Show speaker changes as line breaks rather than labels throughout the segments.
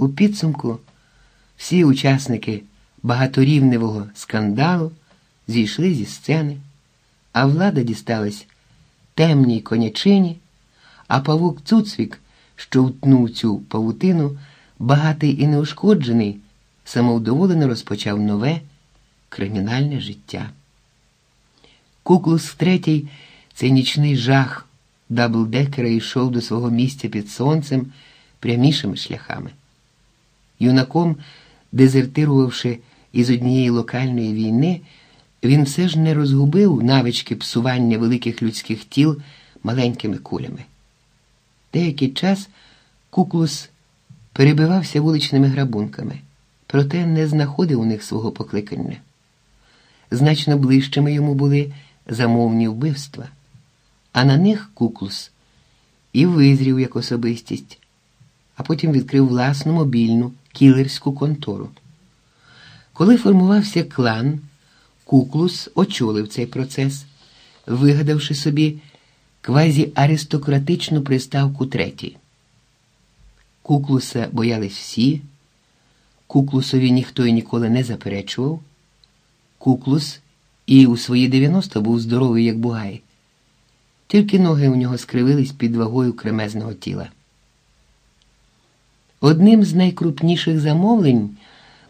У підсумку всі учасники багаторівневого скандалу зійшли зі сцени, а влада дісталась темній конячині, а павук Цуцвік, що втнув цю павутину, багатий і неушкоджений, самовдоволено розпочав нове кримінальне життя. Куклус третій, цей нічний жах даблдекера йшов до свого місця під сонцем прямішими шляхами. Юнаком, дезертирувавши із однієї локальної війни, він все ж не розгубив навички псування великих людських тіл маленькими кулями. Деякий час Куклус перебивався вуличними грабунками, проте не знаходив у них свого покликання. Значно ближчими йому були замовні вбивства, а на них Куклус і визрів як особистість, а потім відкрив власну мобільну кілерську контору. Коли формувався клан, Куклус очолив цей процес, вигадавши собі квазіаристократичну приставку третій. Куклуса боялись всі, Куклусові ніхто і ніколи не заперечував. Куклус і у свої 90 був здоровий, як бугай. Тільки ноги у нього скривились під вагою кремезного тіла. Одним з найкрупніших замовлень,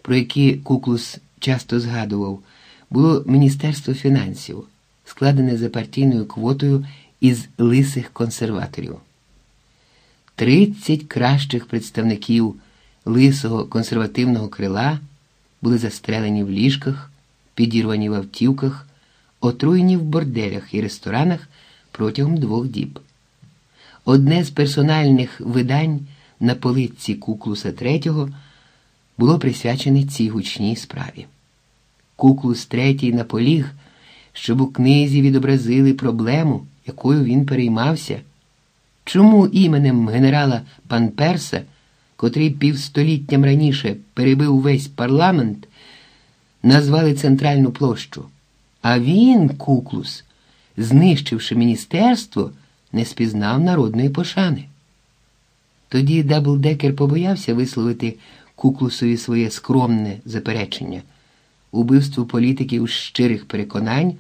про які Куклус часто згадував, було Міністерство фінансів, складене за партійною квотою із лисих консерваторів. Тридцять кращих представників лисого консервативного крила були застрелені в ліжках, підірвані в автівках, отруєні в борделях і ресторанах протягом двох діб. Одне з персональних видань на полиці Куклуса III було присвячене цій гучній справі. Куклус III наполіг, щоб у книзі відобразили проблему, якою він переймався. Чому іменем генерала Панперса, котрий півстоліттям раніше перебив весь парламент, назвали центральну площу, а він, Куклус, знищивши міністерство, не спізнав народної пошани. Тоді Даблдекер побоявся висловити Куклусові своє скромне заперечення, убивство політиків щирих переконань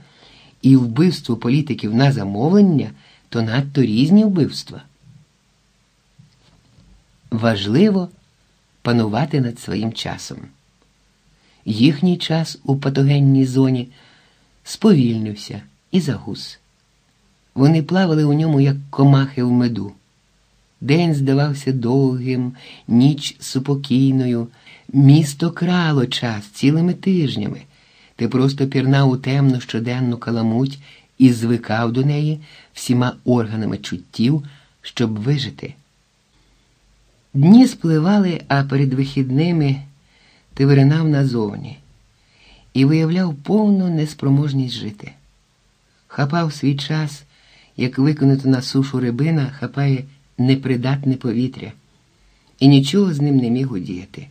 і вбивство політиків на замовлення то надто різні вбивства. Важливо панувати над своїм часом. Їхній час у патогенній зоні сповільнився і загус. Вони плавали у ньому, як комахи в меду. День здавався довгим, ніч супокійною, місто крало час цілими тижнями. Ти просто пірнав у темну щоденну каламуть і звикав до неї всіма органами чуттів, щоб вижити. Дні спливали, а перед вихідними ти виринав назовні і виявляв повну неспроможність жити. Хапав свій час, як виконати на сушу рибина, хапає непридатне повітря, і нічого з ним не міг удіяти.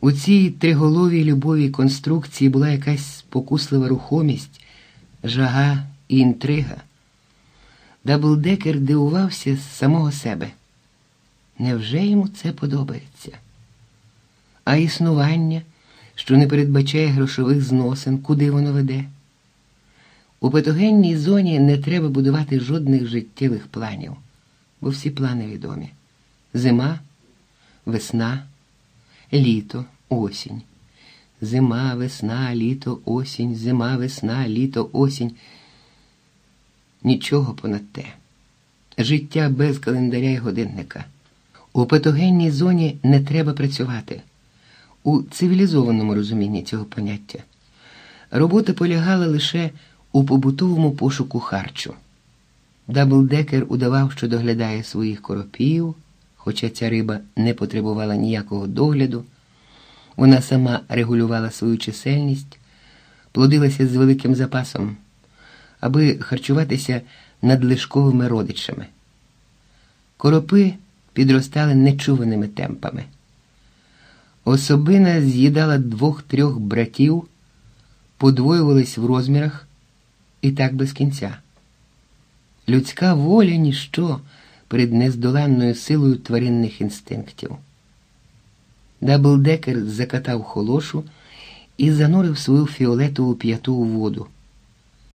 У цій триголовій любовій конструкції була якась спокуслива рухомість, жага і інтрига. Даблдекер дивувався з самого себе. Невже йому це подобається? А існування, що не передбачає грошових зносин, куди воно веде? У патогенній зоні не треба будувати жодних життєвих планів, бо всі плани відомі: зима, весна, літо, осінь. Зима, весна, літо, осінь, зима, весна, літо, осінь. Нічого понад те. Життя без календаря й годинника. У патогенній зоні не треба працювати. У цивілізованому розумінні цього поняття. Робота полягала лише у побутовому пошуку харчу. Даблдекер удавав, що доглядає своїх коропів, хоча ця риба не потребувала ніякого догляду. Вона сама регулювала свою чисельність, плодилася з великим запасом, аби харчуватися надлишковими родичами. Коропи підростали нечуваними темпами. Особина з'їдала двох-трьох братів, подвоювалась в розмірах і так без кінця. Людська воля ніщо перед нездоланною силою тваринних інстинктів. Даблдекер закатав холошу і занурив свою фіолетову п'яту у воду.